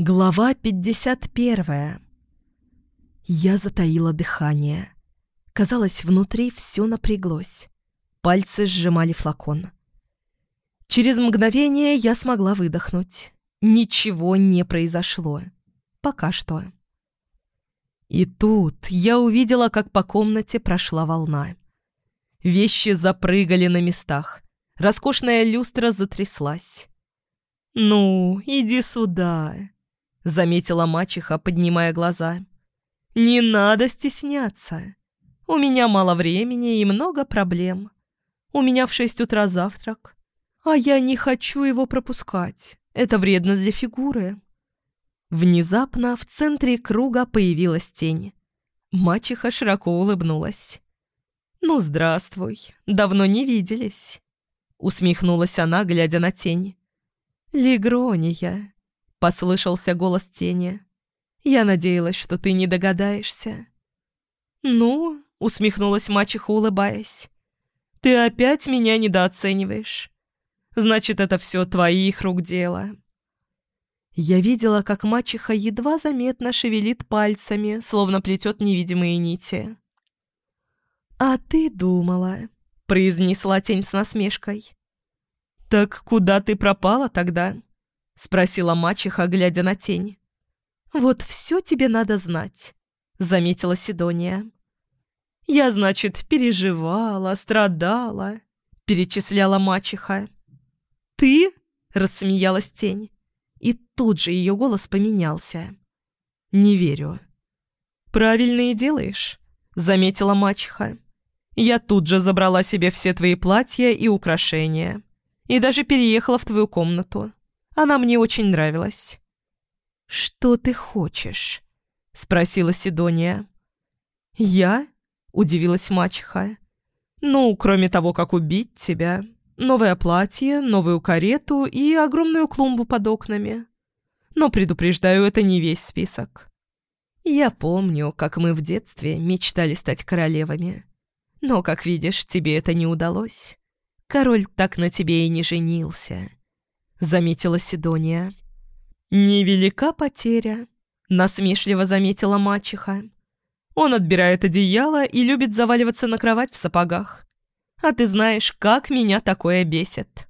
Глава 51. Я затаила дыхание. Казалось, внутри все напряглось. Пальцы сжимали флакон. Через мгновение я смогла выдохнуть. Ничего не произошло. Пока что. И тут я увидела, как по комнате прошла волна. Вещи запрыгали на местах. Роскошная люстра затряслась. «Ну, иди сюда», — заметила мачеха, поднимая глаза. «Не надо стесняться. У меня мало времени и много проблем. У меня в шесть утра завтрак, а я не хочу его пропускать. Это вредно для фигуры». Внезапно в центре круга появилась тень. Мачеха широко улыбнулась. «Ну, здравствуй. Давно не виделись», — усмехнулась она, глядя на тень. «Лигрония», — послышался голос тени. «Я надеялась, что ты не догадаешься». «Ну», — усмехнулась мачеха, улыбаясь, — «ты опять меня недооцениваешь. Значит, это все твоих рук дело». Я видела, как мачеха едва заметно шевелит пальцами, словно плетет невидимые нити. «А ты думала», — произнесла тень с насмешкой. «Так куда ты пропала тогда?» — спросила мачеха, глядя на тень. «Вот все тебе надо знать», — заметила Сидония. «Я, значит, переживала, страдала», — перечисляла мачеха. «Ты?» — рассмеялась тень. И тут же ее голос поменялся. «Не верю». «Правильно и делаешь», — заметила мачеха. «Я тут же забрала себе все твои платья и украшения. И даже переехала в твою комнату. Она мне очень нравилась». «Что ты хочешь?» — спросила Сидония. «Я?» — удивилась мачеха. «Ну, кроме того, как убить тебя, Новое платье, новую карету и огромную клумбу под окнами. Но предупреждаю, это не весь список. Я помню, как мы в детстве мечтали стать королевами. Но, как видишь, тебе это не удалось. Король так на тебе и не женился», — заметила Сидония. «Невелика потеря», — насмешливо заметила мачеха. «Он отбирает одеяло и любит заваливаться на кровать в сапогах. А ты знаешь, как меня такое бесит.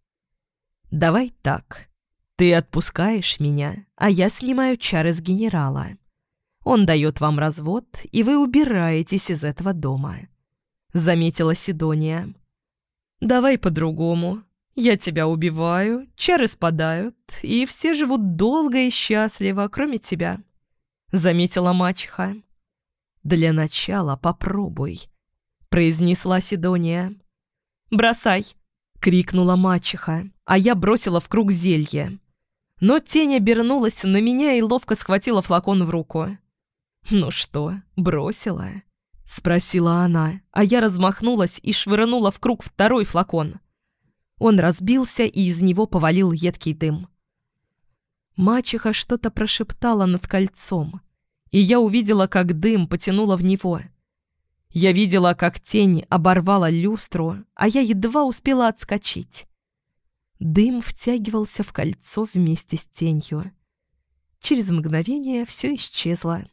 Давай так. Ты отпускаешь меня, а я снимаю чары с генерала. Он дает вам развод, и вы убираетесь из этого дома. Заметила Сидония. Давай по-другому. Я тебя убиваю, чары спадают, и все живут долго и счастливо, кроме тебя. Заметила мачеха. «Для начала попробуй», — произнесла Сидония. «Бросай!» — крикнула мачеха, а я бросила в круг зелье. Но тень обернулась на меня и ловко схватила флакон в руку. «Ну что, бросила?» — спросила она, а я размахнулась и швырнула в круг второй флакон. Он разбился, и из него повалил едкий дым. Мачеха что-то прошептала над кольцом, и я увидела, как дым потянуло в него — я видела, как тень оборвала люстру, а я едва успела отскочить. Дым втягивался в кольцо вместе с тенью. Через мгновение все исчезло.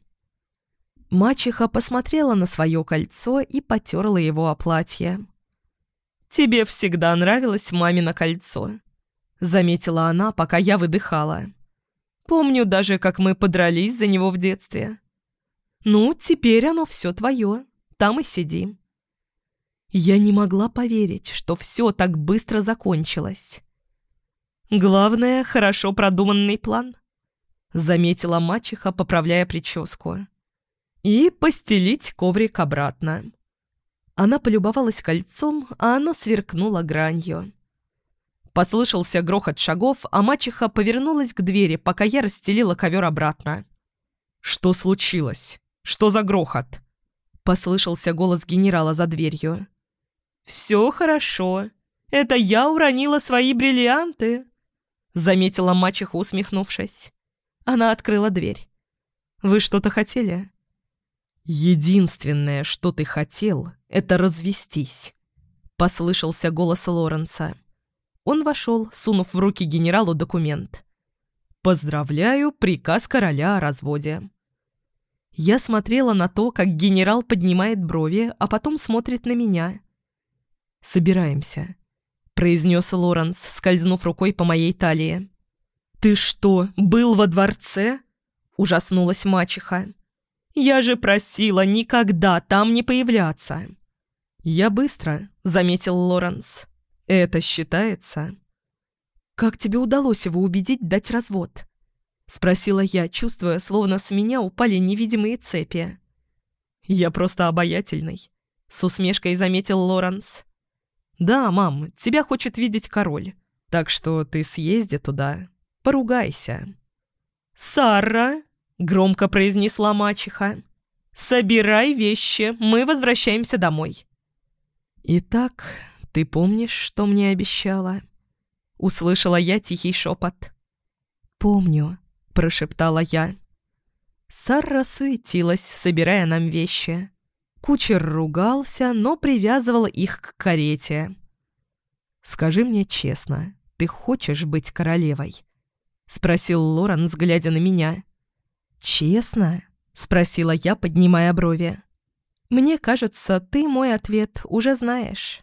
Мачеха посмотрела на свое кольцо и потерла его о платье. «Тебе всегда нравилось мамино кольцо», — заметила она, пока я выдыхала. «Помню даже, как мы подрались за него в детстве. Ну, теперь оно все твое». Там и сидим». Я не могла поверить, что все так быстро закончилось. «Главное, хорошо продуманный план», — заметила мачеха, поправляя прическу. «И постелить коврик обратно». Она полюбовалась кольцом, а оно сверкнуло гранью. Послышался грохот шагов, а мачеха повернулась к двери, пока я расстелила ковер обратно. «Что случилось? Что за грохот?» Послышался голос генерала за дверью. «Все хорошо. Это я уронила свои бриллианты», — заметила мачеха, усмехнувшись. Она открыла дверь. «Вы что-то хотели?» «Единственное, что ты хотел, это развестись», — послышался голос Лоренса. Он вошел, сунув в руки генералу документ. Поздравляю, приказ короля о разводе. Я смотрела на то, как генерал поднимает брови, а потом смотрит на меня. «Собираемся», — произнес Лоренс, скользнув рукой по моей талии. «Ты что, был во дворце?» — ужаснулась мачеха. «Я же просила никогда там не появляться». «Я быстро», — заметил Лоренс. «Это считается?» «Как тебе удалось его убедить дать развод?» — спросила я, чувствуя, словно с меня упали невидимые цепи. «Я просто обаятельный», — с усмешкой заметил Лоренс. «Да, мам, тебя хочет видеть король, так что ты съезди туда, поругайся». «Сара!» — громко произнесла мачеха. «Собирай вещи, мы возвращаемся домой». «Итак, ты помнишь, что мне обещала?» Услышала я тихий шепот. «Помню», — прошептала я. Сара суетилась, собирая нам вещи. Кучер ругался, но привязывал их к карете. «Скажи мне честно, ты хочешь быть королевой?» — спросил Лоренс, глядя на меня. «Честно?» — спросила я, поднимая брови. «Мне кажется, ты мой ответ уже знаешь».